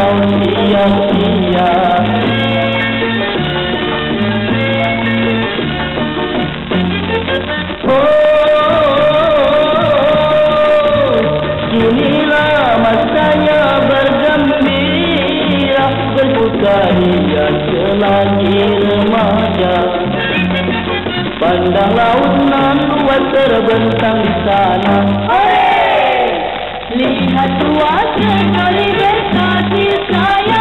kau sia-sia Bersukaria selagi remaja. Pandang laut nan luas terbentang sana लेकिन हटुआ से डरी बेसाजी साया।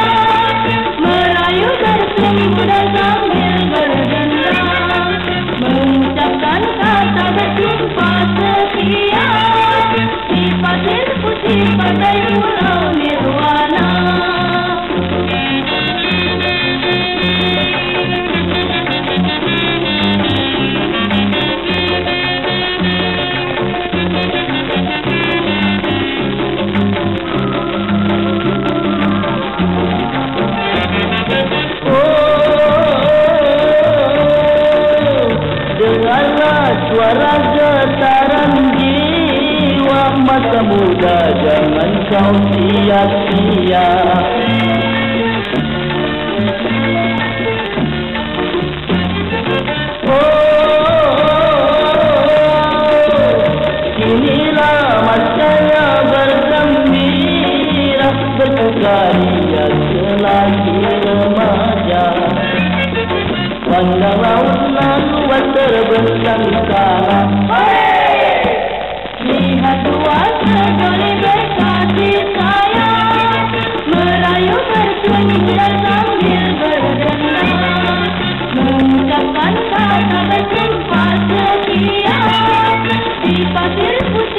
Dengarlah suara getaran jiwa Masa muda jangan kau sia-sia. Oh, Bersukaria selagi remaja Sangkala Lihat setia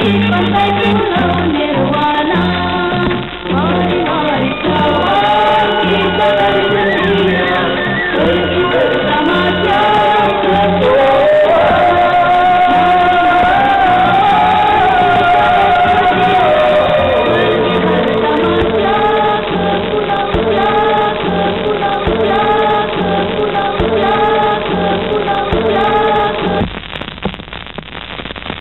Di pantai pulau